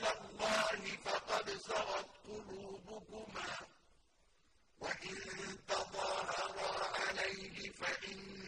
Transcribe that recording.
إلى الله فقد سغت قلوبكما. وإن تظاهرا عليه فإن